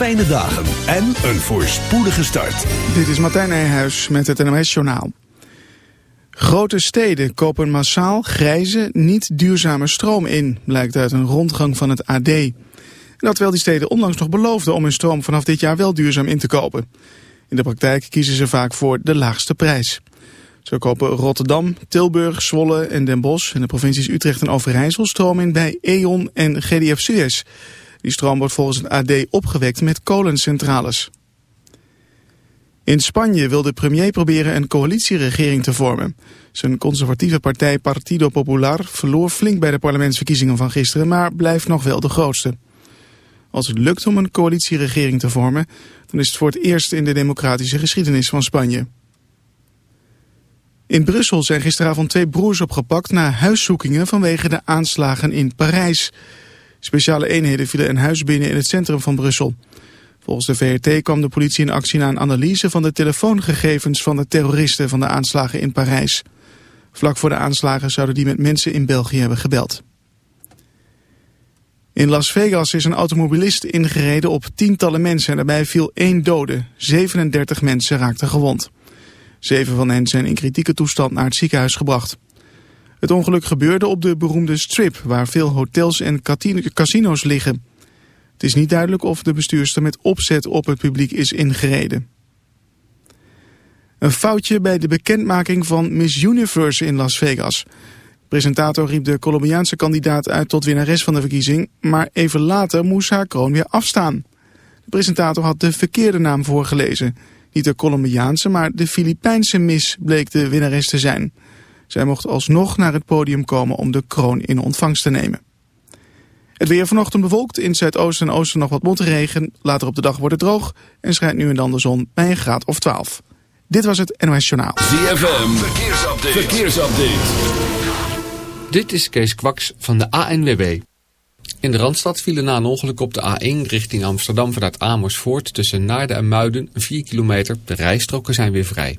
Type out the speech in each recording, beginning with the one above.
fijne dagen en een voorspoedige start. Dit is Martijn Nijhuis met het NOS Journaal. Grote steden kopen massaal grijze, niet duurzame stroom in, blijkt uit een rondgang van het AD. En dat terwijl die steden onlangs nog beloofden om hun stroom vanaf dit jaar wel duurzaam in te kopen. In de praktijk kiezen ze vaak voor de laagste prijs. Zo kopen Rotterdam, Tilburg, Zwolle en Den Bosch en de provincies Utrecht en Overijssel stroom in bij E.ON en GDF Suez. Die stroom wordt volgens het AD opgewekt met kolencentrales. In Spanje wil de premier proberen een coalitieregering te vormen. Zijn conservatieve partij Partido Popular verloor flink bij de parlementsverkiezingen van gisteren, maar blijft nog wel de grootste. Als het lukt om een coalitieregering te vormen, dan is het voor het eerst in de democratische geschiedenis van Spanje. In Brussel zijn gisteravond twee broers opgepakt na huiszoekingen vanwege de aanslagen in Parijs. Speciale eenheden vielen een huis binnen in het centrum van Brussel. Volgens de VRT kwam de politie in actie na een analyse van de telefoongegevens van de terroristen van de aanslagen in Parijs. Vlak voor de aanslagen zouden die met mensen in België hebben gebeld. In Las Vegas is een automobilist ingereden op tientallen mensen en daarbij viel één dode. 37 mensen raakten gewond. Zeven van hen zijn in kritieke toestand naar het ziekenhuis gebracht. Het ongeluk gebeurde op de beroemde Strip, waar veel hotels en casino's liggen. Het is niet duidelijk of de bestuurster met opzet op het publiek is ingereden. Een foutje bij de bekendmaking van Miss Universe in Las Vegas. presentator riep de Colombiaanse kandidaat uit tot winnares van de verkiezing, maar even later moest haar kroon weer afstaan. De presentator had de verkeerde naam voorgelezen. Niet de Colombiaanse, maar de Filipijnse Miss bleek de winnares te zijn. Zij mocht alsnog naar het podium komen om de kroon in ontvangst te nemen. Het weer vanochtend bewolkt, in zuidoosten en oosten nog wat motregen. Later op de dag wordt het droog en schijnt nu en dan de zon bij een graad of 12. Dit was het NOS Journaal. ZFM, verkeersupdate. verkeersupdate. Dit is Kees Kwaks van de ANWB. In de Randstad vielen na een ongeluk op de A1 richting Amsterdam vanuit Amersfoort tussen Naarden en Muiden 4 kilometer. De rijstroken zijn weer vrij.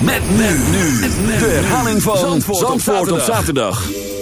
Met men nu. De herhaling van Zandvoort, op zaterdag. You're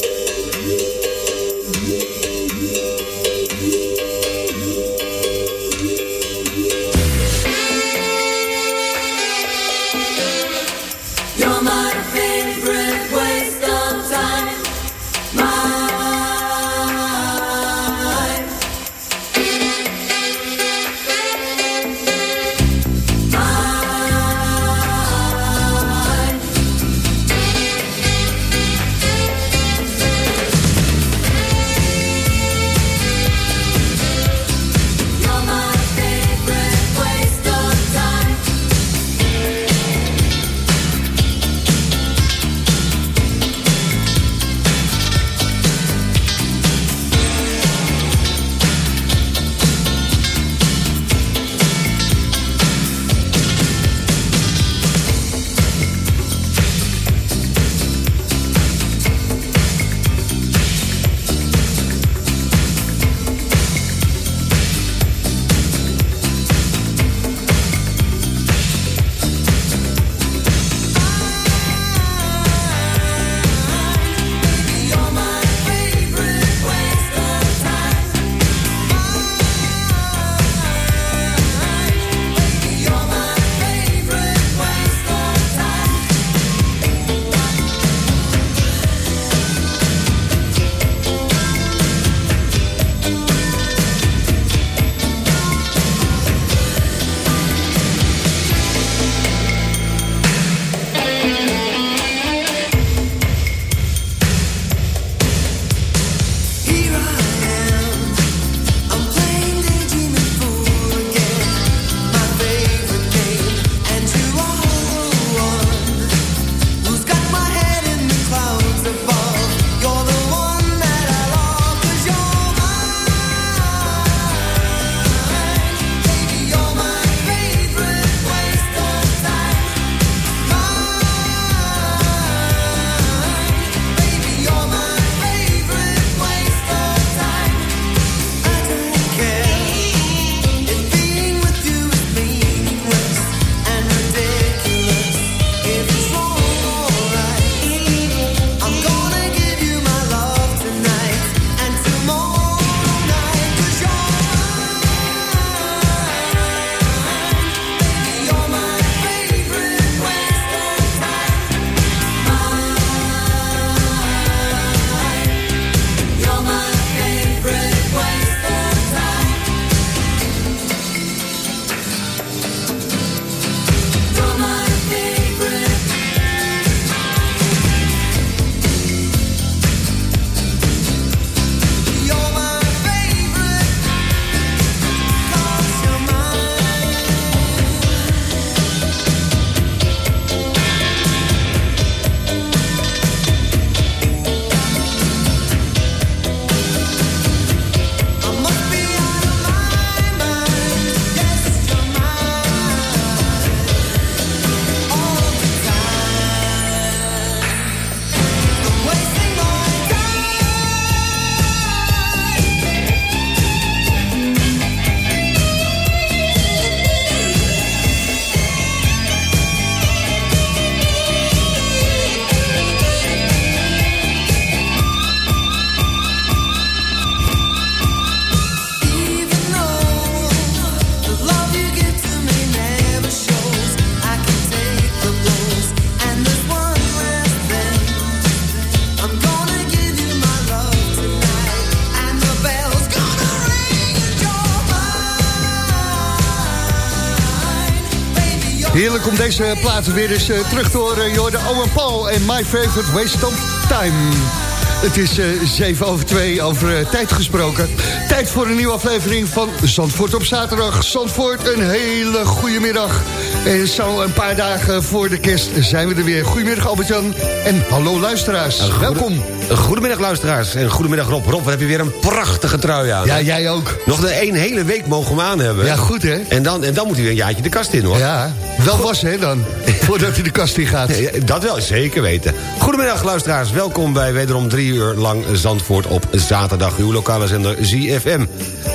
Heerlijk om deze platen weer eens uh, terug te horen. Jorde Owen Paul en My Favorite Waste of Time. Het is uh, 7 over 2 over uh, tijd gesproken. Tijd voor een nieuwe aflevering van Zandvoort op zaterdag. Zandvoort, een hele goede middag. En zo een paar dagen voor de kerst zijn we er weer. Goedemiddag Albert-Jan en hallo luisteraars. Goede, Welkom. Goedemiddag luisteraars en goedemiddag Rob. Rob, wat heb je weer een prachtige trui aan. Ja, jij ook. Nog de een hele week mogen we aan hebben. Ja, goed hè. En dan, en dan moet hij weer een jaartje de kast in hoor. Ja, wel was hè dan, voordat hij de kast in gaat. Dat wel, zeker weten. Goedemiddag luisteraars, welkom bij wederom drie uur lang Zandvoort op zaterdag. Uw lokale zender ZFM.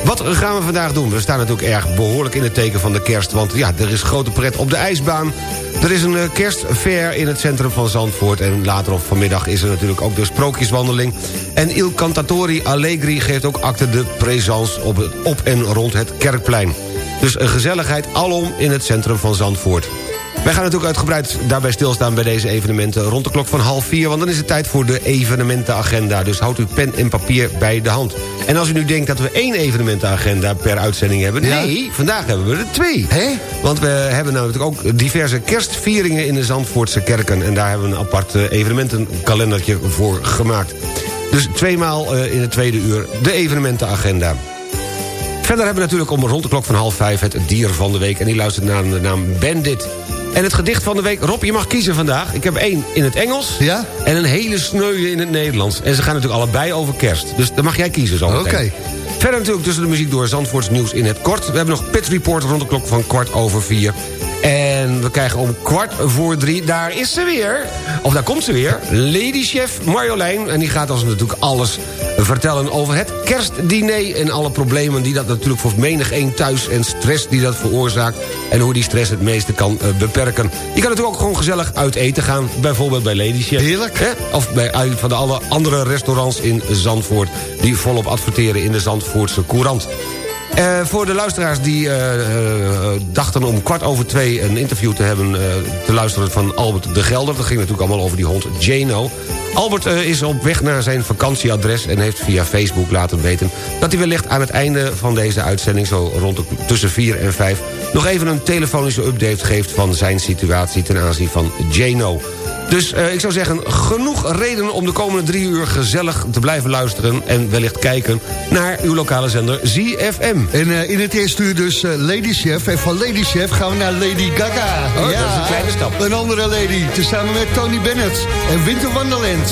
Wat gaan we vandaag doen? We staan natuurlijk erg behoorlijk in het teken van de kerst. Want ja, er is grote pret op de ijsbaan. Er is een kerstfair in het centrum van Zandvoort. En later op vanmiddag is er natuurlijk ook de sprookjeswandeling. En Il Cantatori Allegri geeft ook acte de présence op, op en rond het Kerkplein. Dus een gezelligheid alom in het centrum van Zandvoort. Wij gaan natuurlijk uitgebreid daarbij stilstaan bij deze evenementen rond de klok van half vier... want dan is het tijd voor de evenementenagenda. Dus houdt uw pen en papier bij de hand. En als u nu denkt dat we één evenementenagenda per uitzending hebben... Ja. nee, vandaag hebben we er twee. Hè? Want we hebben natuurlijk ook diverse kerstvieringen in de Zandvoortse kerken... en daar hebben we een apart eh, evenementenkalendertje voor gemaakt. Dus tweemaal eh, in het tweede uur de evenementenagenda. Verder hebben we natuurlijk om rond de klok van half vijf... het dier van de week en die luistert naar de naam Bandit. En het gedicht van de week... Rob, je mag kiezen vandaag. Ik heb één in het Engels Ja? en een hele sneuwe in het Nederlands. En ze gaan natuurlijk allebei over kerst. Dus dan mag jij kiezen zo. Oké. Verder natuurlijk tussen de muziek door Zandvoorts nieuws in het kort. We hebben nog Pit Report rond de klok van kwart over vier. En we krijgen om kwart voor drie, daar is ze weer. Of daar komt ze weer. Lady Chef Marjolein. En die gaat ons natuurlijk alles vertellen over het kerstdiner... en alle problemen die dat natuurlijk voor menig een thuis... en stress die dat veroorzaakt... en hoe die stress het meeste kan eh, beperken. Je kan natuurlijk ook gewoon gezellig uit eten gaan. Bijvoorbeeld bij Lady Chef. Heerlijk. Hè? Of bij een van de alle andere restaurants in Zandvoort... die volop adverteren in de Zandvoortse Courant. Eh, voor de luisteraars die eh, eh, dachten om kwart over twee... een interview te hebben te luisteren van Albert de Gelder... dat ging natuurlijk allemaal over die hond Jano. Albert is op weg naar zijn vakantieadres... en heeft via Facebook laten weten... dat hij wellicht aan het einde van deze uitzending... zo rond de, tussen vier en vijf... nog even een telefonische update geeft van zijn situatie... ten aanzien van Jano. Dus eh, ik zou zeggen, genoeg redenen om de komende drie uur gezellig te blijven luisteren... en wellicht kijken naar uw lokale zender ZFM. En eh, in het eerste uur dus eh, Lady Chef. En van Lady Chef gaan we naar Lady Gaga. Oh, dat is een kleine stap. Een andere lady. Tezamen met Tony Bennett en Winter Wonderland.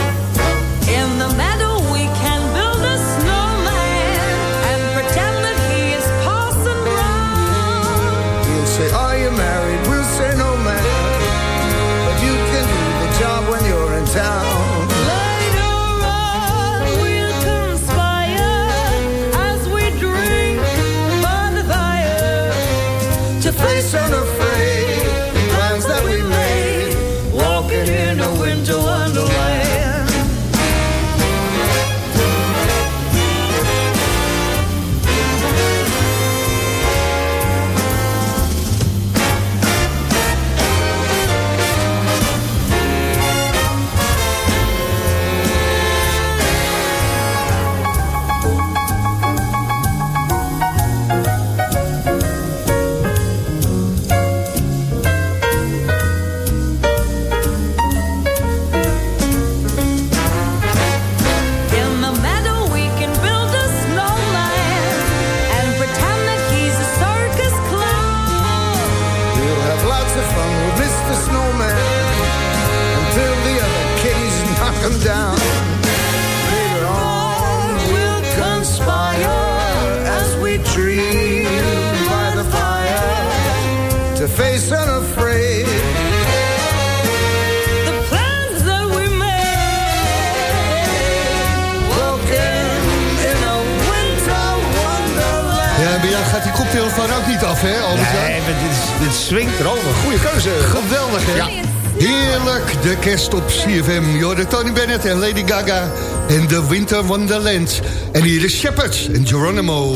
Gaga en The Winter Wonderland. En hier is Shepard en Geronimo.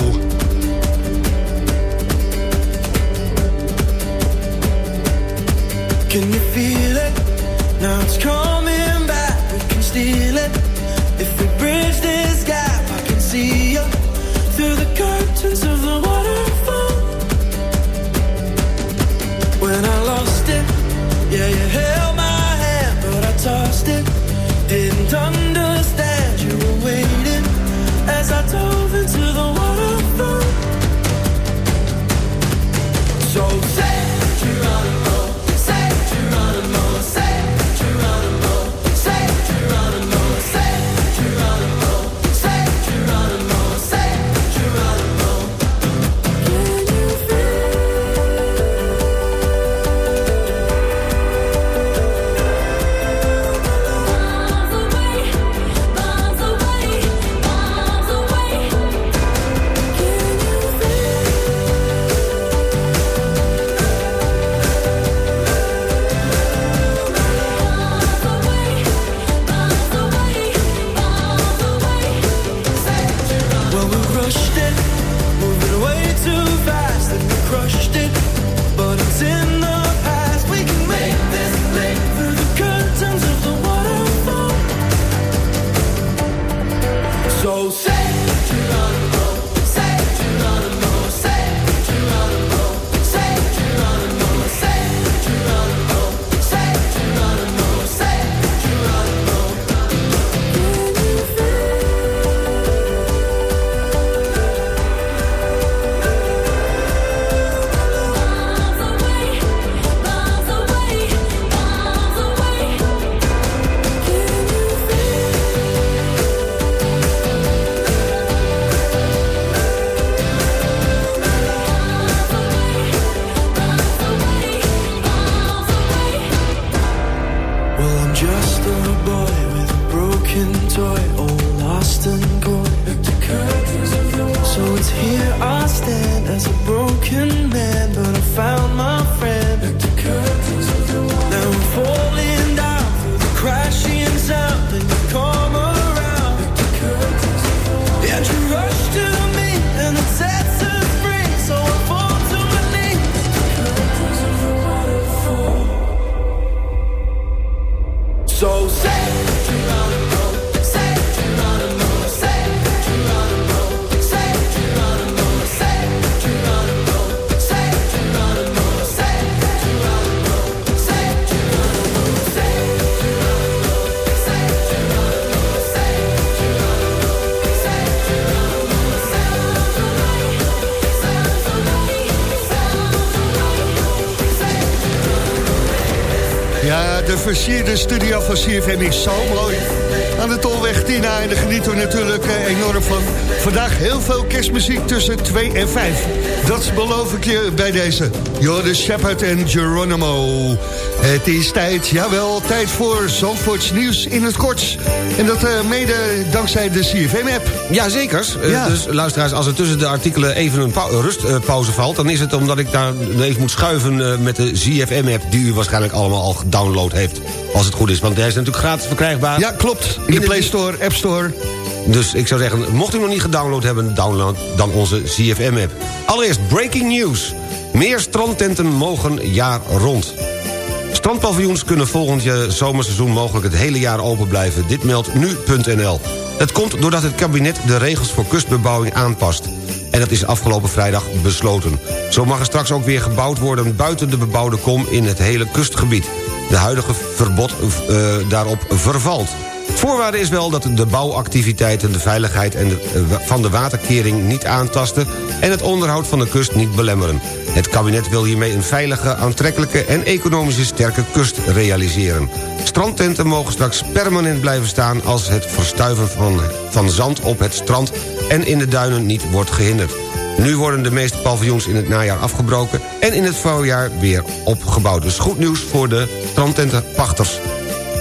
Van CFM is zo mooi. Aan de Tolweg Tina en daar genieten we natuurlijk eh, enorm van. Vandaag heel veel kerstmuziek tussen 2 en 5. Dat beloof ik je bij deze. Joris Shepard en Geronimo. Het is tijd, jawel, tijd voor Zandvoorts nieuws in het kort. En dat eh, mede dankzij de CFM-app. Ja, zeker. Eh, Ja. Dus luisteraars, als er tussen de artikelen even een pau- rustpauze valt... dan is het omdat ik daar even moet schuiven met de ZFM-app... die u waarschijnlijk allemaal al gedownload heeft. Als het goed is, want hij is natuurlijk gratis verkrijgbaar. Ja, klopt. In de Play Store, App Store. Dus ik zou zeggen, mocht u nog niet gedownload hebben... download dan onze ZFM-app. Allereerst breaking news. Meer strandtenten mogen jaar rond. Strandpaviljoens kunnen volgend jaar zomerseizoen mogelijk het hele jaar open blijven. Dit meldt nu.nl. Het komt doordat het kabinet de regels voor kustbebouwing aanpast. En dat is afgelopen vrijdag besloten. Zo mag er straks ook weer gebouwd worden buiten de bebouwde kom in het hele kustgebied. De huidige verbod eh, daarop vervalt. Voorwaarde is wel dat de bouwactiviteiten de veiligheid en de, eh, van de waterkering niet aantasten... en het onderhoud van de kust niet belemmeren. Het kabinet wil hiermee een veilige, aantrekkelijke en economisch sterke kust realiseren. Strandtenten mogen straks permanent blijven staan... als het verstuiven van, van zand op het strand en in de duinen niet wordt gehinderd. Nu worden de meeste paviljoens in het najaar afgebroken... en in het voorjaar weer opgebouwd. Dus goed nieuws voor de strandtentenpachters.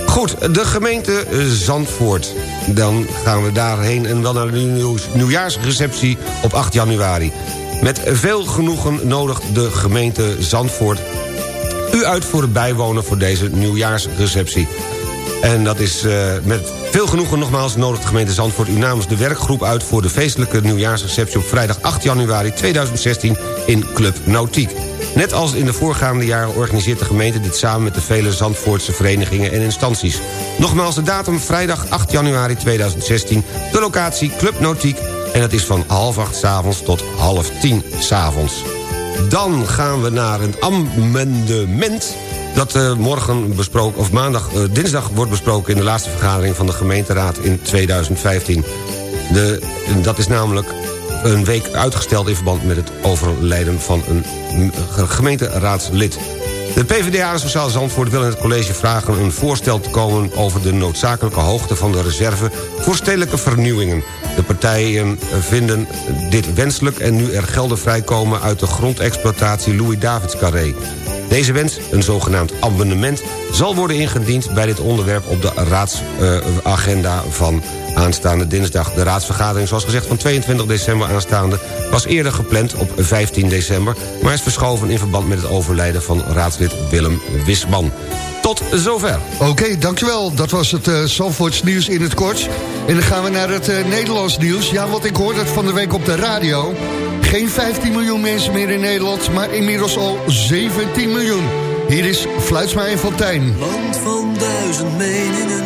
Goed, de gemeente Zandvoort. Dan gaan we daarheen en dan naar de nieuwjaarsreceptie op 8 januari. Met veel genoegen nodigt de gemeente Zandvoort u uit voor het bijwonen voor deze nieuwjaarsreceptie. En dat is eh, met veel genoegen nogmaals nodigt de gemeente Zandvoort... u namens de werkgroep uit voor de feestelijke nieuwjaarsreceptie... op vrijdag 8 januari 2016 in Club Nautiek. Net als in de voorgaande jaren organiseert de gemeente dit samen... met de vele Zandvoortse verenigingen en instanties. Nogmaals de datum vrijdag 8 januari 2016, de locatie Club Nautiek... en dat is van half acht s'avonds tot half tien s'avonds. Dan gaan we naar een amendement dat eh, morgen besproken, of maandag, eh, dinsdag wordt besproken... in de laatste vergadering van de gemeenteraad in 2015. De, dat is namelijk een week uitgesteld in verband met het overlijden van een gemeenteraadslid. De PvdA en Sociaal Zandvoort willen het college vragen een voorstel te komen... over de noodzakelijke hoogte van de reserve voor stedelijke vernieuwingen. De partijen vinden dit wenselijk en nu er gelden vrijkomen... uit de grondexploitatie Louis-Davids-Carré. Deze wens, een zogenaamd abonnement... zal worden ingediend bij dit onderwerp op de raadsagenda van aanstaande dinsdag. De raadsvergadering, zoals gezegd van 22 december aanstaande... was eerder gepland op 15 december... maar is verschoven in verband met het overlijden van raadslid Willem Wisman. Tot zover. Oké, dankjewel. Dat was het uh, Zandvoorts nieuws in het kort. En dan gaan we naar het uh, Nederlands nieuws. Ja, want ik hoorde het van de week op de radio. Geen 15 miljoen mensen meer in Nederland, maar inmiddels al 17 miljoen. Hier is Fluitsma en Fontijn. Land van duizend meningen,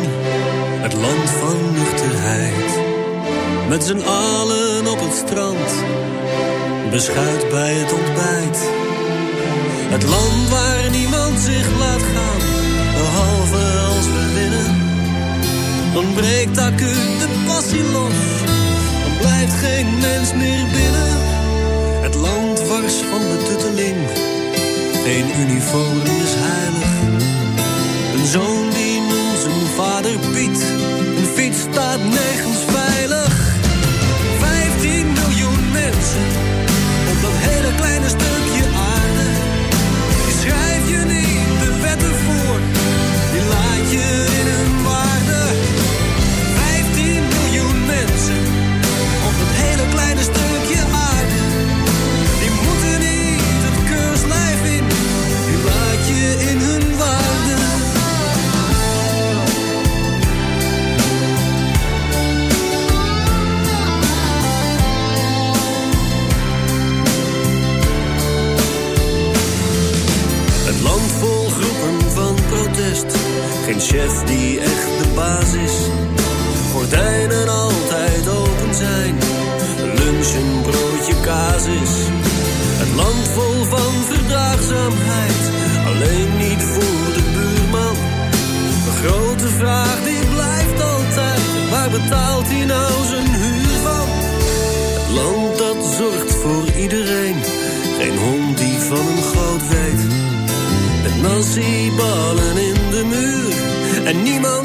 het land van nuchterheid. Met z'n allen op het strand, beschuit bij het ontbijt. Het land waar niemand zich laat gaan, behalve als we winnen. Dan breekt acuut de passie los, dan blijft geen mens meer binnen. Het land wars van de tutteling, geen uniform is heilig. Een zoon die noemt zijn vader Piet, een fiets staat nergens veilig. 15 miljoen mensen Geen chef die echt de baas is. Gordijnen altijd open zijn. Lunch een broodje kaas is. Het land vol van verdraagzaamheid. Alleen niet voor de buurman. De grote vraag die blijft altijd. Waar betaalt hij nou zijn huur van? Het land dat zorgt voor iedereen. Geen hond die van een goot weet. Met nasi-ballen in de muur. En niemand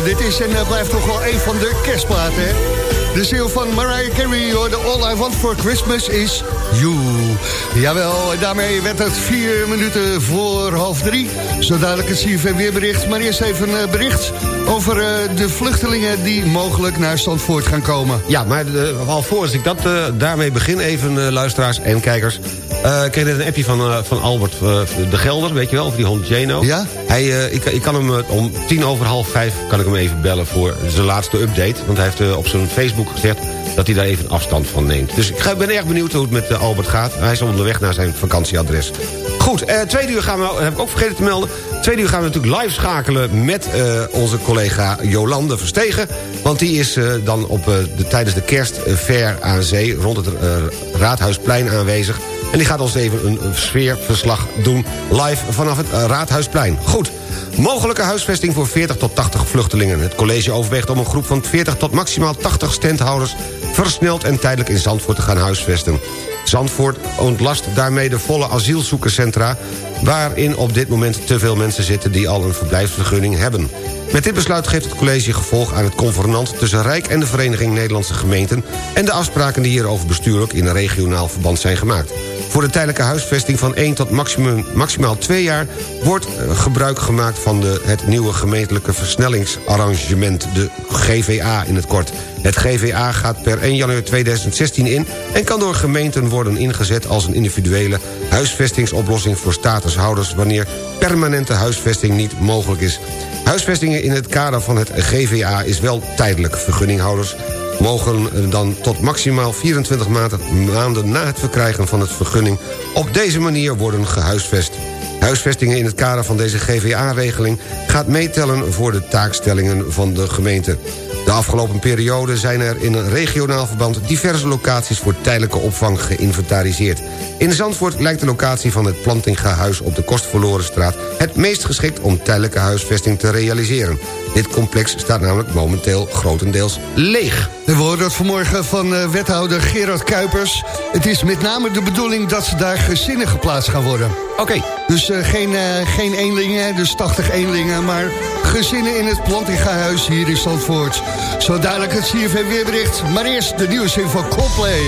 Ja, dit is en eh, blijft toch wel een van de kerstplaten? De ziel van Mariah Carey, hoor. de All I Want For Christmas is You. Jawel, daarmee werd het vier minuten voor half drie. Zo dadelijk het CFM weerbericht. Maar eerst even een eh, bericht over eh, de vluchtelingen... die mogelijk naar Zandvoort gaan komen. Ja, maar uh, alvorens ik dat daarmee begin, even luisteraars en kijkers. Ik kreeg net een appje van, van Albert de Gelder, weet je wel, over die hond Jano. Ja? Hij, ik, ik kan hem om tien over half vijf kan ik hem even bellen voor zijn laatste update. Want hij heeft op zijn Facebook gezegd dat hij daar even afstand van neemt. Dus ik ga, ben erg benieuwd hoe het met Albert gaat. Hij is onderweg naar zijn vakantieadres. Goed, uh, tweede uur gaan we, heb ik ook vergeten te melden... tweede uur gaan we natuurlijk live schakelen met onze collega Jolande Verstegen. Want die is dan op, de, tijdens de kerstfair aan zee... rond het Raadhuisplein aanwezig. En die gaat ons even een, sfeerverslag doen live vanaf het Raadhuisplein. Goed, mogelijke huisvesting voor 40 tot 80 vluchtelingen. Het college overweegt om een groep van 40 tot maximaal 80 standhouders... versneld en tijdelijk in Zandvoort te gaan huisvesten. Zandvoort ontlast daarmee de volle asielzoekerscentra... waarin op dit moment te veel mensen zitten die al een verblijfsvergunning hebben. Met dit besluit geeft het college gevolg aan het convenant... tussen Rijk en de Vereniging Nederlandse Gemeenten... en de afspraken die hierover bestuurlijk in een regionaal verband zijn gemaakt. Voor de tijdelijke huisvesting van 1 tot maximum, maximaal 2 jaar... wordt gebruik gemaakt van de, het nieuwe gemeentelijke versnellingsarrangement... de GVA in het kort. Het GVA gaat per 1 januari 2016 in... en kan door gemeenten worden ingezet als een individuele huisvestingsoplossing voor statushouders... wanneer permanente huisvesting niet mogelijk is. Huisvestingen in het kader van het GVA is wel tijdelijk. Vergunninghouders mogen dan tot maximaal 24 maanden na het verkrijgen van het vergunning... op deze manier worden gehuisvest. Huisvestingen in het kader van deze GVA-regeling gaat meetellen voor de taakstellingen van de gemeente. De afgelopen periode zijn er in een regionaal verband diverse locaties voor tijdelijke opvang geïnventariseerd. In Zandvoort lijkt de locatie van het Plantinga-huis op de Kostverlorenstraat het meest geschikt om tijdelijke huisvesting te realiseren. Dit complex staat namelijk momenteel grotendeels leeg. We hoorden dat vanmorgen van uh, wethouder Gerard Kuipers. Het is met name de bedoeling dat ze daar gezinnen geplaatst gaan worden. Oké. Okay. Dus uh, geen, uh, geen eenlingen, dus 80 eenlingen, maar gezinnen in het Plantinga-huis hier in Zandvoort. Zo dadelijk het CFM weerbericht, maar eerst de nieuwszin van Coldplay.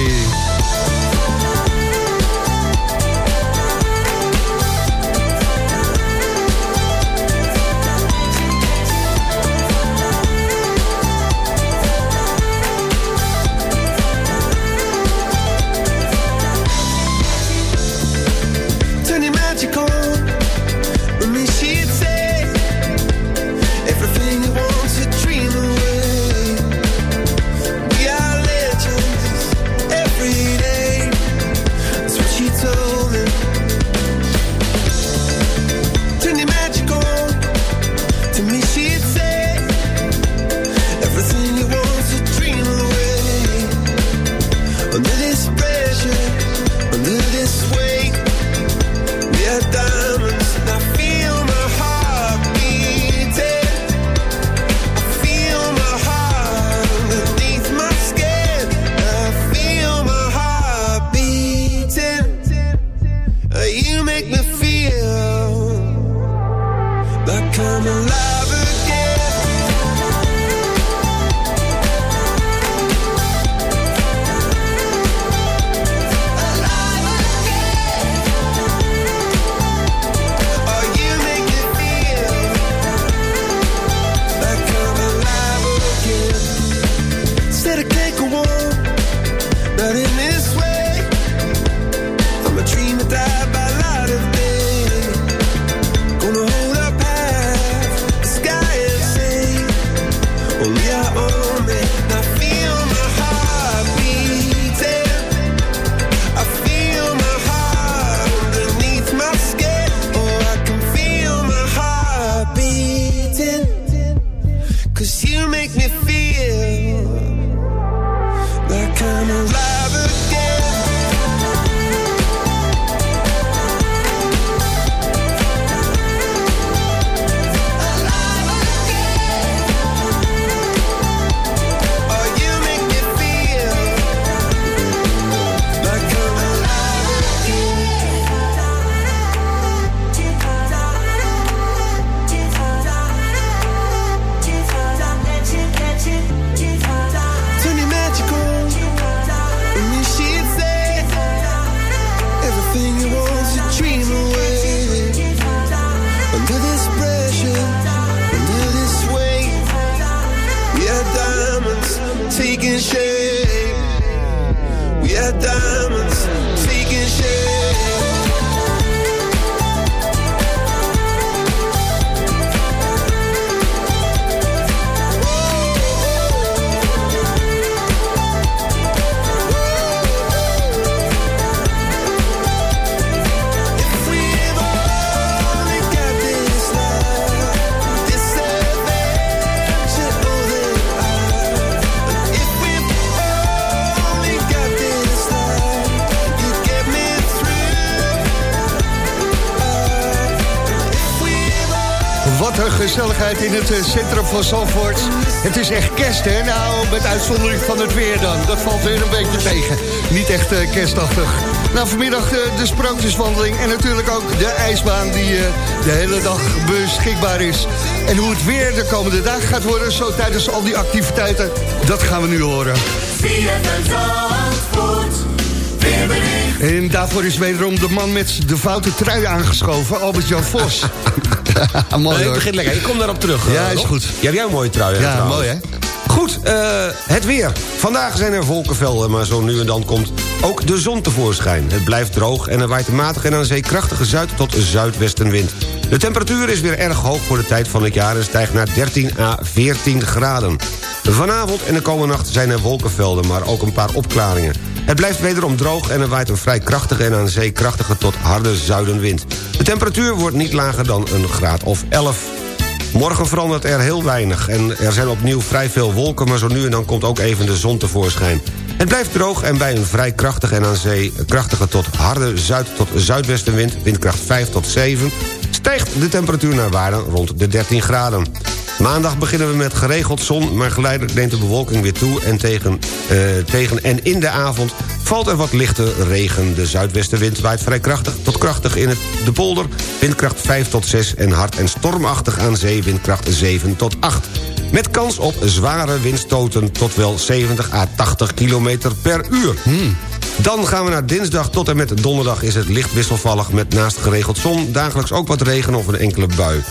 In het eh, centrum van Zandvoort. Het is echt kerst, hè? Nou, met uitzondering van het weer dan. Dat valt weer een beetje tegen. Niet echt eh, kerstachtig. Nou, vanmiddag eh, de sprookjeswandeling en natuurlijk ook de ijsbaan... die de hele dag beschikbaar is. En hoe het weer de komende dagen gaat worden... zo tijdens al die activiteiten, dat gaan we nu horen. En daarvoor is wederom de man met de foute trui aangeschoven, Albert-Jan Vos. Mooi Nee, ik hoor. begin lekker. Ik kom daarop terug. Ja, eh, is goed. Ja, heb jij een mooie trui. Ja, trouwens. mooi hè? Goed, eh, het weer. Vandaag zijn er wolkenvelden, maar zo nu en dan komt ook de zon tevoorschijn. Het blijft droog en er waait een matige en aan zee krachtige zuid- tot zuidwestenwind. De temperatuur is weer erg hoog voor de tijd van het jaar... en stijgt naar 13 à 14 graden. Vanavond en de komende nacht zijn er wolkenvelden, maar ook een paar opklaringen. Het blijft wederom droog en er waait een vrij krachtige... en aan zee krachtige tot harde zuidenwind. De temperatuur wordt niet lager dan een graad of 11. Morgen verandert er heel weinig en er zijn opnieuw vrij veel wolken... maar zo nu en dan komt ook even de zon tevoorschijn. Het blijft droog en bij een vrij krachtige en aan zee... krachtige tot harde zuid- tot zuidwestenwind, windkracht 5 tot 7... stijgt de temperatuur naar waarde rond de 13 graden. Maandag beginnen we met geregeld zon... maar geleidelijk neemt de bewolking weer toe... en tegen, eh, tegen en in de avond valt er wat lichte regen. De zuidwestenwind waait vrij krachtig tot krachtig in het, de polder... windkracht 5 tot 6 en hard en stormachtig aan zee... windkracht 7 tot 8. Met kans op zware windstoten tot wel 70 à 80 kilometer per uur. Dan gaan we naar dinsdag tot en met donderdag is het licht wisselvallig... met naast geregeld zon dagelijks ook wat regen of een enkele bui.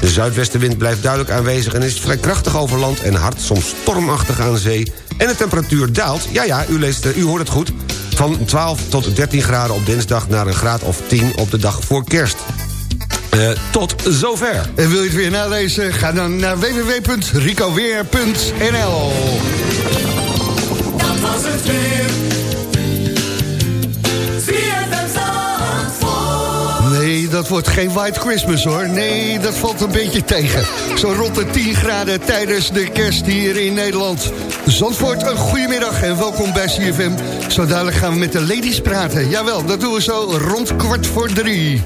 De zuidwestenwind blijft duidelijk aanwezig en is vrij krachtig over land... en hard, soms stormachtig aan zee. En de temperatuur daalt, ja ja, u, leest, eh, u hoort het goed... van 12 tot 13 graden op dinsdag naar een graad of 10 op de dag voor kerst. Eh, tot zover. En wil je het weer nalezen? Ga dan naar www.ricoweer.nl Dat was het weer. Dat wordt geen White Christmas hoor. Nee, dat valt een beetje tegen. Zo rond de 10 graden tijdens de kerst hier in Nederland. Zandvoort, een goedemiddag en welkom bij CFM. Zo dadelijk gaan we met de ladies praten. Jawel, dat doen we zo rond kwart voor drie.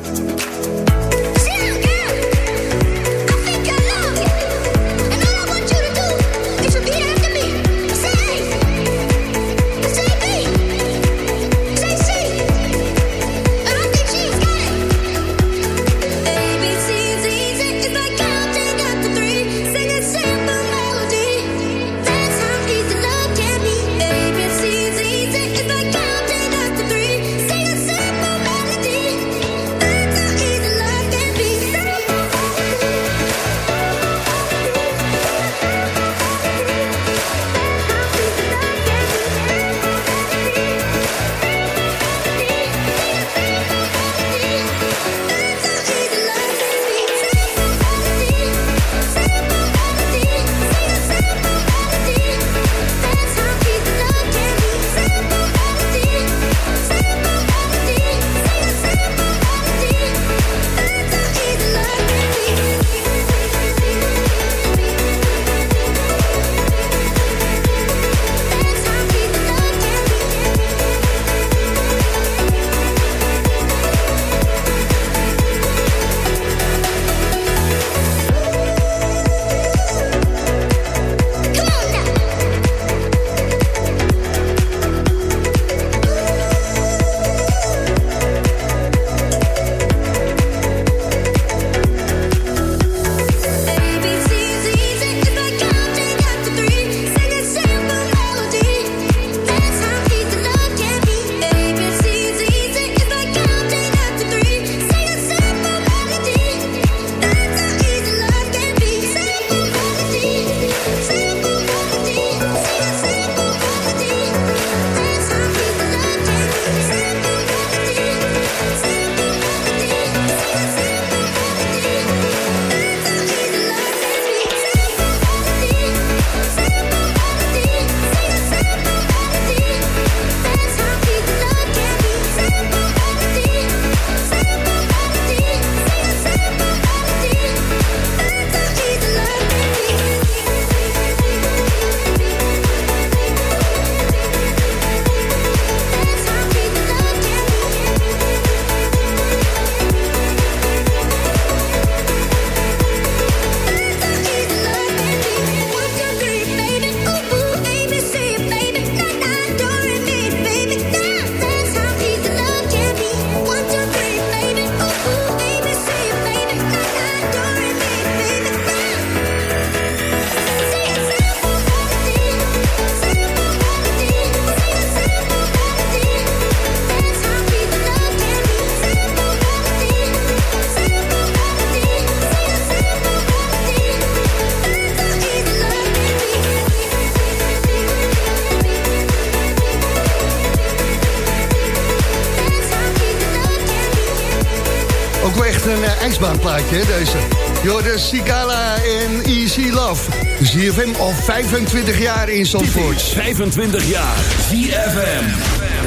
IJsbaanplaatje, hè, deze. Sigala en Easy Love. ZFM al 25 jaar in Zandvoort. 25 jaar. ZFM.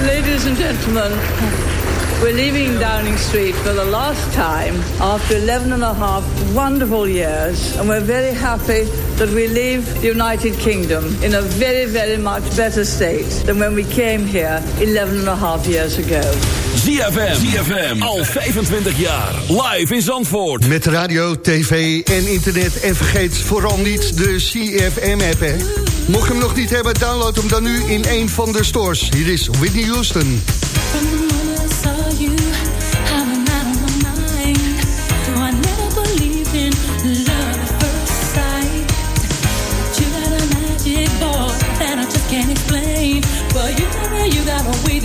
Ladies and gentlemen, we're leaving Downing Street for the last time after 11 and a half wonderful years. And we're very happy that we leave the United Kingdom in a very, very much better state than when we came here 11 and a half years ago. ZFM. ZFM. Al 25 jaar. Live in Zandvoort. Met radio, tv en internet. En vergeet vooral niet de CFM-app. Mocht je hem nog niet hebben, download hem dan nu in een van de stores. Hier is Whitney Houston.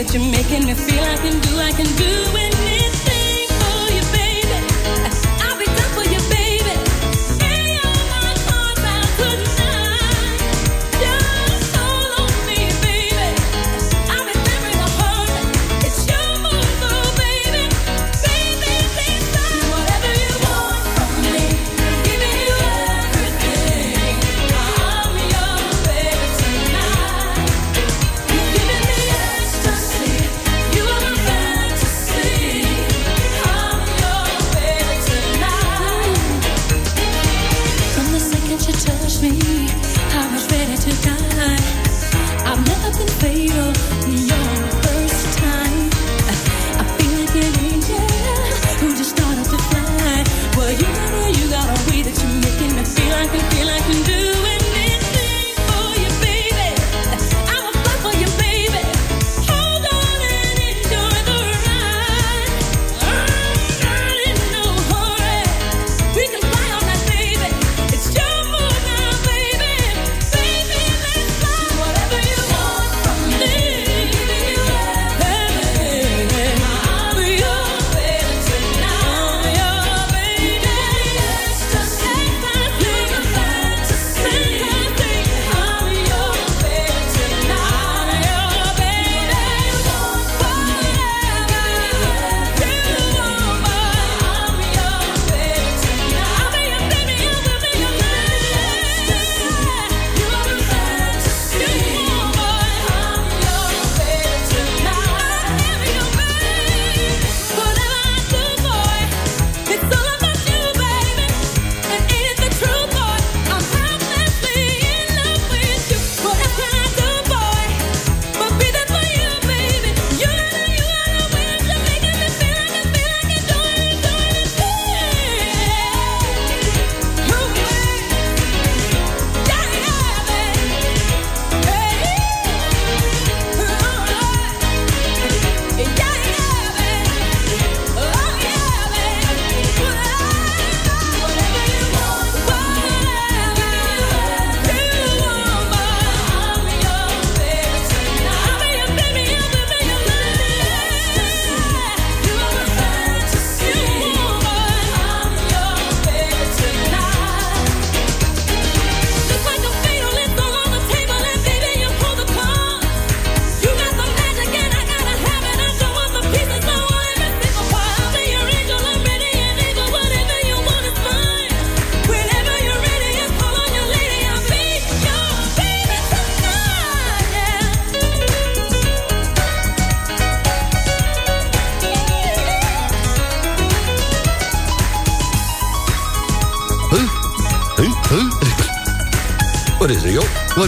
That you're making me feel. I can do, I can do anything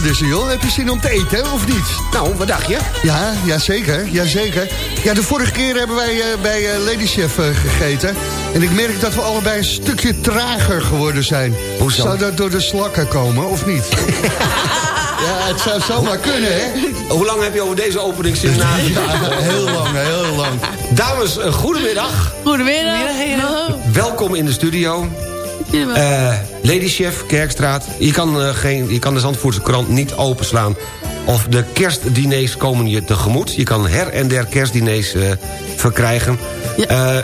er, joh? Heb je zin om te eten, of niet? Nou, wat dacht je? Ja, ja zeker, ja, zeker. Ja, de vorige keer hebben wij eh, bij eh, Lady Chef eh, gegeten. En ik merk dat we allebei een stukje trager geworden zijn. Hoezo? Zou dat door de slakken komen, of niet? ja, het zou zomaar kunnen, hè? Hoe lang heb je over deze opening zin nagedacht? Ja, heel lang, heel lang. Dames, een goedemiddag. Goedemiddag. Welkom in de studio. Eh, Lady Chef, Kerkstraat. Je kan, eh, geen, je kan de Zandvoortse krant niet openslaan. Of de kerstdiners komen je tegemoet. Je kan her en der kerstdiners eh, verkrijgen. Eh,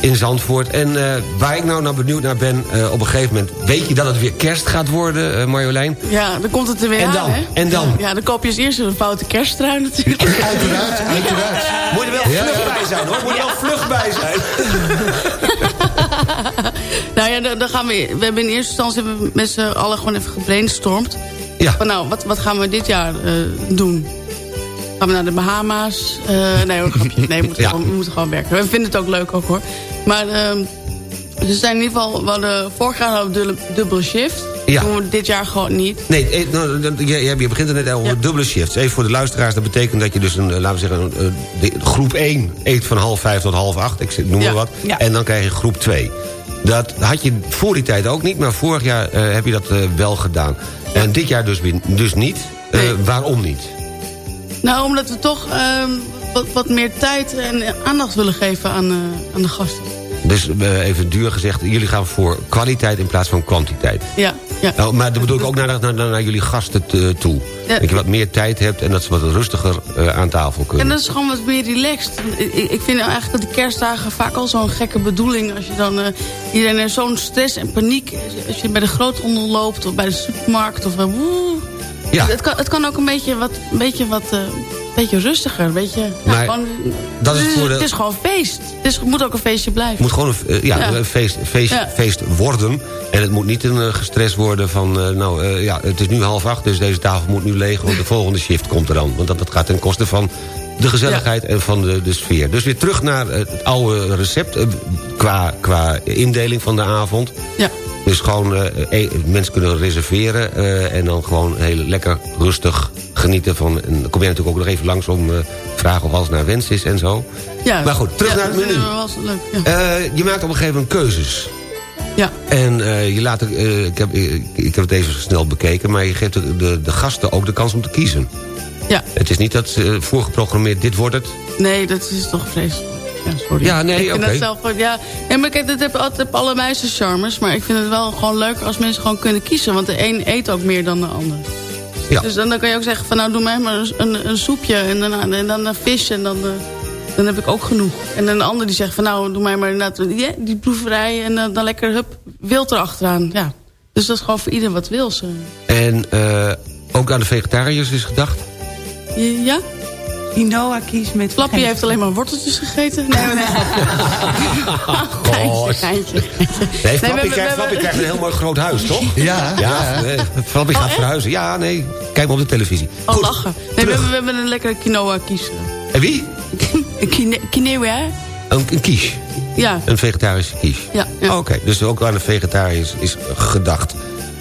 in Zandvoort. En waar ik nou naar benieuwd naar ben... op een gegeven moment... weet je dat het weer kerst gaat worden, Marjolein? Ja, dan komt het er weer En aan, dan? hè? En dan? Ja, dan koop je als eerste een foute kersttrui natuurlijk. Uiteraard, uiteraard. Moet je er wel Ja, vlug ja. bij zijn, hoor. Moet je er wel vlug bij zijn. Nou ja, dan, gaan we... We hebben in eerste instantie hebben we met z'n allen gewoon even gebrainstormd. Ja. Van nou, wat, wat gaan we dit jaar eh, doen? Gaan we naar de Bahama's? Eh, nee hoor, grapje. Nee, we moeten, Ja. gewoon, we moeten gewoon werken. We vinden het ook leuk ook hoor. Maar ehm we zijn in ieder geval... We hadden, vorig jaar hadden we dubbele, shift. Ja. Doen we dit jaar gewoon niet. Nee, eh, nou, je, begint er net over dubbele shifts. Even voor de luisteraars, dat betekent dat je dus een, laten we zeggen, een, groep 1 eet van half 5 tot half 8, ik noem maar Ja, wat. ja. En dan krijg je groep 2. Dat had je voor die tijd ook niet, maar vorig jaar eh, heb je dat eh, wel gedaan. En dit jaar dus, dus niet. Eh, waarom niet? Nou, omdat we toch ehm, wat, wat meer tijd en aandacht willen geven aan, aan de gasten. Dus even duur gezegd, jullie gaan voor kwaliteit in plaats van kwantiteit. Ja, ja. Nou, maar dat bedoel ik ook naar, naar, naar, jullie gasten toe. Ja. Dat je wat meer tijd hebt en dat ze wat rustiger eh, aan tafel kunnen. En dat is gewoon wat meer relaxed. Ik, ik vind eigenlijk dat die kerstdagen vaak al zo'n gekke bedoeling... als je dan... eh, iedereen heeft zo'n stress en paniek... als je bij de groothandel loopt of bij de supermarkt... of uh. Ja. Het, kan, het kan ook een beetje wat, een beetje wat beetje rustiger. Een beetje, gewoon, dat is het, voor de- het is gewoon feest. Het, moet ook een feestje blijven. Het moet gewoon een, eh, ja, Ja. een feest, feest, Ja. feest worden. En het moet niet een eh, gestrest worden van... eh, nou, ja, het is nu half acht, dus deze tafel moet nu leeg... want de volgende shift komt er dan. Want dat, dat gaat ten koste van de gezelligheid en van de, de sfeer. Dus weer terug naar het oude recept... qua, qua indeling van de avond. Ja. Dus gewoon, eh, eh, mensen kunnen reserveren... eh, en dan gewoon heel lekker rustig genieten van... en dan kom jij natuurlijk ook nog even langs om eh, vragen of alles naar wens is en zo. Ja. Maar goed, terug Ja, naar het menu. leuk. Ja. Je maakt op een gegeven moment keuzes. Ja. En je laat, eh, ik, heb, ik, ik heb het even snel bekeken... maar je geeft de, de, de gasten ook de kans om te kiezen. Ja. Het is niet dat ze voorgeprogrammeerd, dit wordt het. Nee, dat is toch vreselijk. Ja, sorry. Ja, nee, oké. dat zelf, ja, ja, maar kijk, dat heeft altijd heeft allebei zijn charmes. Maar ik vind het wel gewoon leuk als mensen gewoon kunnen kiezen. Want de een eet ook meer dan de ander. Ja. Dus dan, dan kan je ook zeggen van nou doe mij maar een, een, soepje en dan, en dan een vis en dan, eh, dan heb ik ook genoeg. En dan een ander die zegt van nou doe mij maar inderdaad die, die proeverij en dan, dan lekker hup, wild erachteraan. Ja. Dus dat is gewoon voor ieder wat wil. Ze. En eh, ook aan de vegetariërs is gedacht. Ja? Quinoa kies met... Flappy heeft alleen maar worteltjes gegeten. Nee, nee, nee. Geintje, geintje. Nee, Flappy, krijgt, Flappy krijgt een heel mooi groot huis, toch? Ja, Ja, ja. Flappy gaat verhuizen. Ja, nee, kijk maar op de televisie. Oh, lachen. Nee, we hebben, we hebben een lekkere quinoa kies. En wie? Quine- Quinoa, Een, een quiche. Ja. Een vegetarische quiche. Ja, ja. Oké, dus ook aan de vegetariërs is gedacht.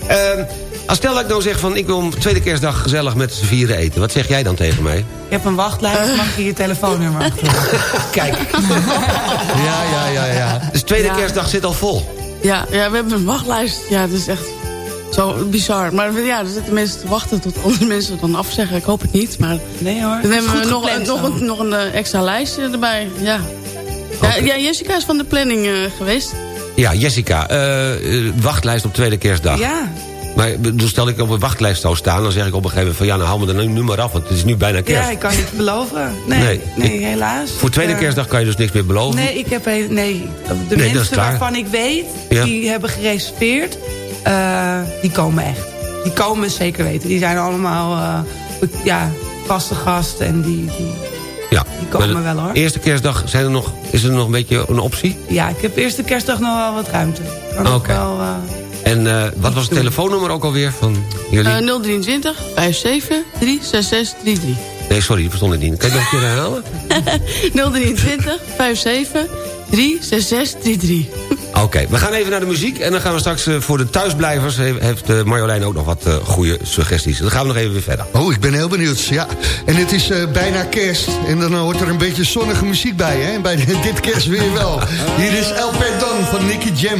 Ehm, als stel dat ik nou zeg van ik wil om tweede kerstdag gezellig met z'n vieren eten. Wat zeg jij dan tegen mij? Je hebt een wachtlijst, mag je je telefoonnummer achterlaten. Kijk. Ja, ja, ja, ja. Dus tweede Ja. kerstdag zit al vol. Ja, ja, we hebben een wachtlijst. Ja, dat is echt zo bizar. Maar ja, er zitten mensen te wachten tot andere mensen het dan afzeggen. Ik hoop het niet, maar... Nee hoor. Dan hebben we nog, gepland nog, een, nog een eh, extra lijstje erbij. Ja. Ja, ja, Jessica is van de planning eh, geweest. Ja, Jessica, eh, eh, wachtlijst op tweede kerstdag. Ja, Maar dus stel ik op een wachtlijst zou staan... dan zeg ik op een gegeven moment van... ja, nou haal me er nu, maar af, want het is nu bijna kerst. ja, ik kan niet beloven. Nee, Nee. nee, helaas. Voor tweede kerstdag kan je dus niks meer beloven. Nee, ik heb nee, de Nee, mensen waarvan ik weet, Ja. die hebben gereserveerd, eh, die komen echt. Die komen zeker weten. Die zijn allemaal eh, ja, vaste gasten en die, die, ja. die komen wel hoor. Eerste kerstdag zijn er nog, is er nog een beetje een optie? Ja, ik heb eerste kerstdag nog wel wat ruimte. Oké. wel, En eh, wat was het telefoonnummer ook alweer van jullie? Eh 023 57 366 33. nee, sorry, die verstond ik niet. Kan je dat nog een keer herhalen? 023 57 366 33. Oké, we gaan even naar de muziek. En dan gaan we straks eh, voor de thuisblijvers... he- heeft eh, Marjolein ook nog wat eh, goede suggesties. Dan gaan we nog even weer verder. Oh, ik ben heel benieuwd. Ja. En het is eh, bijna kerst. En dan hoort er een beetje zonnige muziek bij, hè? En bij dit kerst weer wel. Hier is El Perdón van Nicky Jam.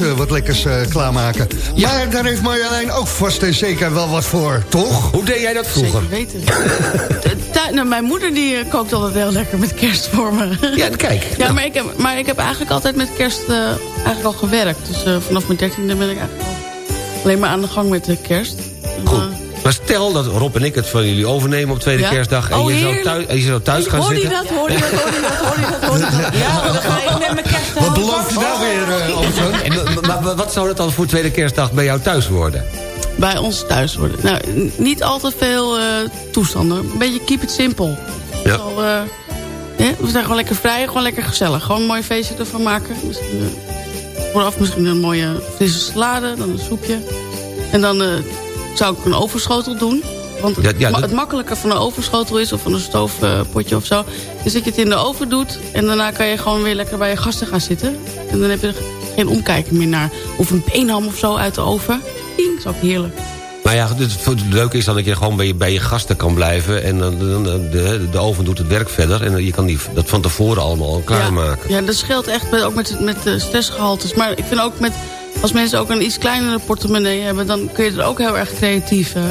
thuis eh, wat lekkers eh, klaarmaken. Maar daar heeft Marjolein ook vast en zeker wel wat voor, toch? Hoe deed jij dat vroeger? Zeker weten. Thu- nou, mijn moeder die eh, kookt altijd heel lekker met kerst voor me. Ja, kijk. Ja, maar, ik heb, maar ik heb eigenlijk altijd met kerst eh, eigenlijk al gewerkt. Dus eh, vanaf mijn dertiende ben ik eigenlijk al alleen maar aan de gang met de kerst. En, Goed. Eh, Maar stel dat Rob en ik het van jullie overnemen op tweede Ja. kerstdag... en Oh, je, zou thuis, en je zou thuis gaan hoor je zitten... dat? Hoor je dat? Hoor je dat? Hoor je dat? Hoor je dat? Ja, dan ga ik met mijn kerst Wat beloof je nou weer, eh, Albert-Jan? En, maar, wat zou dat dan voor tweede kerstdag bij jou thuis worden? Bij ons thuis worden. Nou, niet al te veel eh, toestanden. Een beetje keep it simple. Ja. Zo, eh, hè, we zijn gewoon lekker vrij, gewoon lekker gezellig. Gewoon een mooi feestje ervan maken. Misschien, eh, vooraf misschien een mooie frisse salade, dan een soepje. En dan eh, zou ik een overschotel doen. Want het, Ja, ja, ma- dat- het makkelijke van een overschotel is, of van een stoofpotje of zo... is dat je het in de oven doet en daarna kan je gewoon weer lekker bij je gasten gaan zitten. En dan heb je geen omkijken meer naar. Of een beenham of zo uit de oven. Ding, is ook heerlijk. Nou ja, het, leuke is dan dat je gewoon bij je, bij je gasten kan blijven... en dan, de, de oven doet het werk verder... en je kan die, dat van tevoren allemaal al klaarmaken. Ja, ja, dat scheelt echt met, ook met, met de stressgehaltes. Maar ik vind ook met, als mensen ook een iets kleinere portemonnee hebben... dan kun je er ook heel erg creatief eh,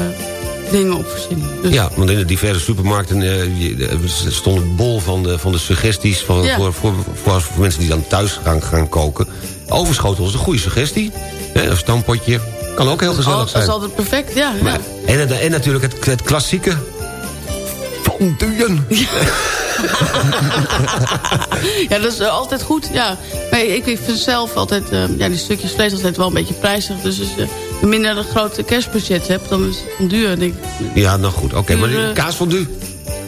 dingen op verzinnen. Dus, Ja, want in de diverse supermarkten eh, stond het bol van de, van de suggesties... Van, Ja. voor, voor, voor, voor mensen die dan thuis gaan, gaan koken. Overschotel is een goede suggestie. Hè, een stampotje. Kan ook heel gezellig dat zijn. is altijd perfect, ja. Maar- en, en, en natuurlijk het, het klassieke... Fonduen. Ja, dat is eh, altijd goed, ja. Maar ik, ik vind zelf altijd, eh, ja, die stukjes vlees altijd wel een beetje prijzig. Dus als je minder een grote kerstbudget hebt, dan is het duur. Denk ik. Ja, nou goed. Oké, maar Duur, die eh, kaasfondue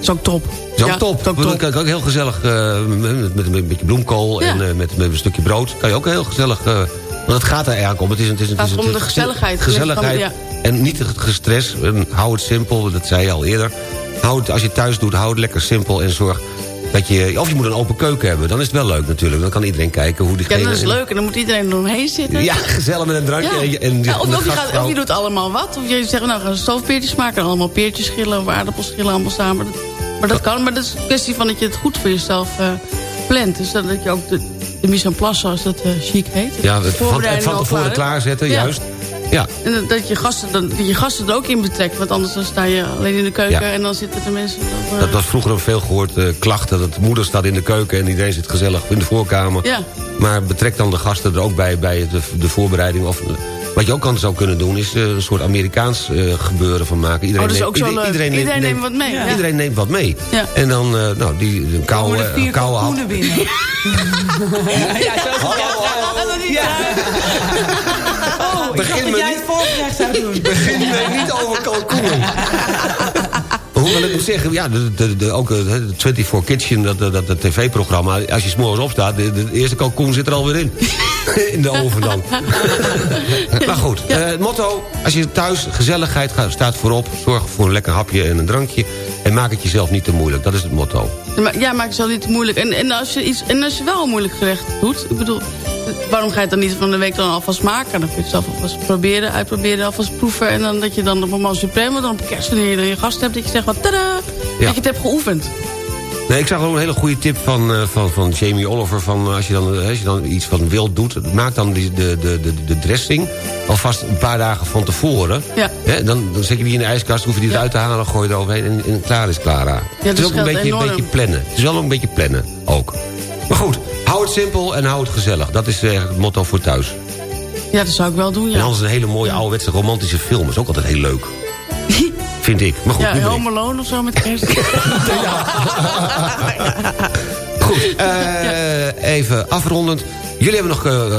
is ook top. is ook Ja, top. is ook Dat top. kan ik ook heel gezellig eh, met, met, met een beetje bloemkool... Ja. en eh, met, met een stukje brood. Kan je ook heel gezellig... eh, want het gaat er eigenlijk om. Het is, een- het is, Het het is, een- om de gezelligheid. Gezelligheid. Ja. En niet het gestres. En hou het simpel, dat zei je al eerder. Hou het, als je het thuis doet, hou het lekker simpel en zorg dat je... Of je moet een open keuken hebben. Dan is het wel leuk natuurlijk. Dan kan iedereen kijken hoe Ja, diegene... dat is leuk. En dan moet iedereen eromheen zitten. Ja, gezellig met een drankje. Ja. En, Ja, of, en de of, je gaat, gastvrouw- of je doet allemaal wat. Of je zegt, nou, we gaan stoofpeertjes maken. En allemaal peertjes schillen of aardappels schillen allemaal samen. Maar dat kan. Maar dat is een kwestie van dat je het goed voor jezelf eh, plant. Dus dat je ook de, de mise en place, zoals dat eh, chic heet. Ja, van, van tevoren klaarzetten, Ja. juist. Ja, En dat- je, gasten, dan, dat je gasten er ook in betrekt. Want anders dan sta je alleen in de keuken Ja. en dan zitten de mensen... eh, dat was vroeger ook veel gehoord eh, klachten. Dat de moeder staat in de keuken en iedereen zit gezellig in de voorkamer. Ja. Maar betrek dan de gasten er ook bij, bij de, de voorbereiding. Of Wat je ook kan, zou kunnen doen, is eh, een soort Amerikaans eh, gebeuren van maken. Oh, dat is neemt-. Iedereen neemt wat mee, ja. Iedereen neemt wat mee. Ja. En dan, eh, nou, die, een koude, een koude hap. kalkoenen binnen. ja, zo is het. Ja. Oh, ik Begin dacht dat me jij niet- het voorgerecht zou doen. Begin mij niet over kalkoenen. Hoewel ik moet zeggen, ja, de, de, de, ook eh, de 24 Kitchen, dat, dat, dat tv-programma... als je s'morgens opstaat, de, de eerste kalkoen zit er alweer in. in de oven dan. maar goed, eh, het motto, als je thuis gezelligheid gaat, staat voorop... zorg voor een lekker hapje en een drankje... en maak het jezelf niet te moeilijk, dat is het motto. Ja, maak het zo niet te moeilijk. En, en, als je iets, en als je wel een moeilijk gerecht doet... Ik bedoel, waarom ga je het dan niet van de week dan alvast maken? Dan kun je het zelf alvast proberen, uitproberen, alvast proeven. En dan dat je dan op moment supreme, dan op kerst, wanneer je dan je gast hebt... dat je zegt, wat tada, dat je het hebt geoefend. Nee, ik zag ook een hele goede tip van, eh, van, van Jamie Oliver... Van, eh, als, je dan, eh, als je dan iets van wild doet... maak dan die, de, de, de, de dressing alvast een paar dagen van tevoren. Ja. Dan, dan zet je die in de ijskast, hoef je die eruit te halen... gooi je er overheen en, en klaar is Clara. het is ook een beetje, een beetje plannen. Het is wel ook een beetje plannen, ook. Maar goed, hou het simpel en hou het gezellig. Dat is eigenlijk het motto voor thuis. Ja, dat zou ik wel doen, En ja. anders een hele mooie ouderwetse romantische film. is ook altijd heel leuk. Vind ik. Maar goed, Ja, Home Alone of zo met kerst. Goed, eh, even afrondend. Jullie hebben nog eh,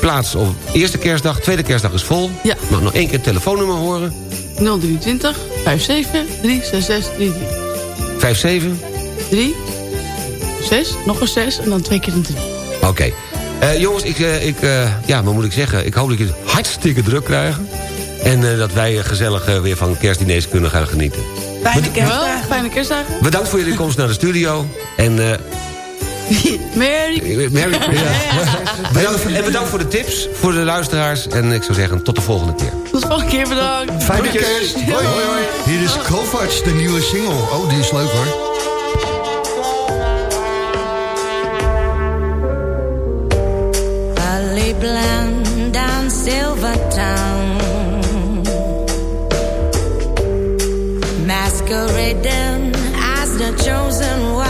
plaats op eerste kerstdag. Tweede kerstdag is vol. Ja. Mag nog één keer het telefoonnummer horen. 023 57 366 33. 57. 3, 6, nog een 6 en dan twee keer een 3. Oké. Eh, jongens, ik, eh, ik, eh, ja, wat moet ik zeggen? Ik hoop dat jullie het hartstikke druk krijgen. En eh, dat wij gezellig weer van kerstdiners kunnen gaan genieten. Fijne kerstdagen. fijne kerstdagen. Bedankt voor jullie komst naar de studio. En, eh, Merry Merry, ja. bedankt, en bedankt voor de tips, voor de luisteraars. En ik zou zeggen, tot de volgende keer. Tot de volgende keer, bedankt. Fijne kerst. Hoi, hoi, hoi. Hier is Kovacs, de nieuwe single. Oh, die is leuk hoor. Silvertown Masquerading as the chosen one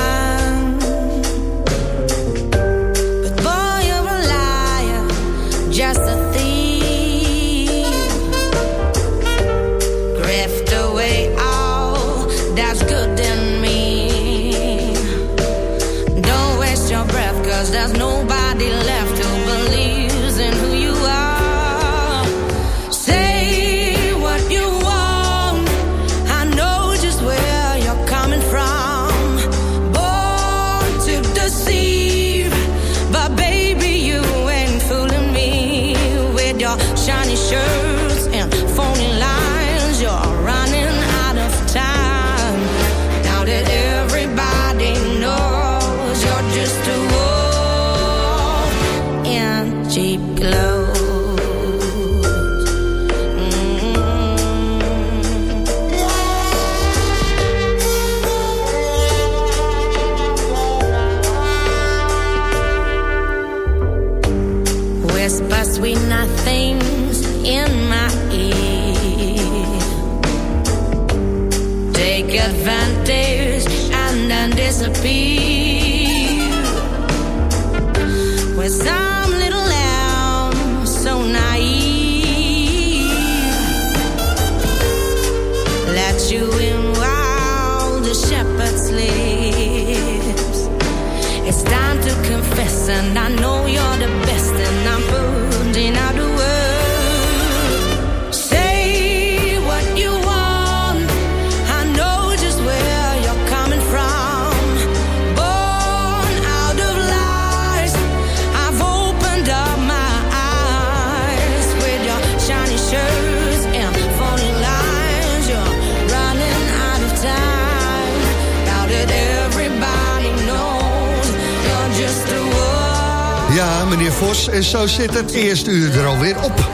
En zo zit het eerste uur er alweer op.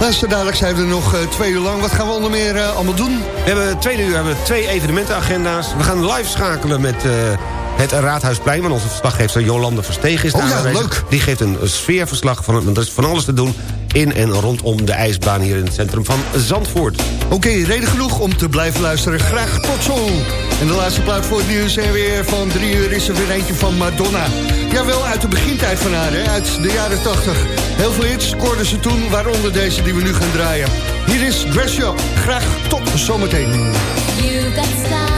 Luister, dadelijk zijn we er nog eh, twee uur lang. Wat gaan we onder meer eh, allemaal doen? We hebben tweede uur hebben we twee evenementenagenda's. We gaan live schakelen met eh, het Raadhuisplein... want onze verslaggever Jolande Verstegen is Oh daar ja, aanwezig. leuk. Die geeft een sfeerverslag van het, want er is van alles te doen in en rondom de ijsbaan hier in het centrum van Zandvoort. Oké, reden genoeg om te blijven luisteren. Graag tot zo. En de laatste plaat voor het nieuws en weer van drie uur is er weer eentje van Madonna. Jawel, uit de begintijd van haar, hè? uit de jaren 80. Heel veel hits scoorden ze toen, waaronder deze die we nu gaan draaien. Hier is Dress Up. Graag tot zometeen. You got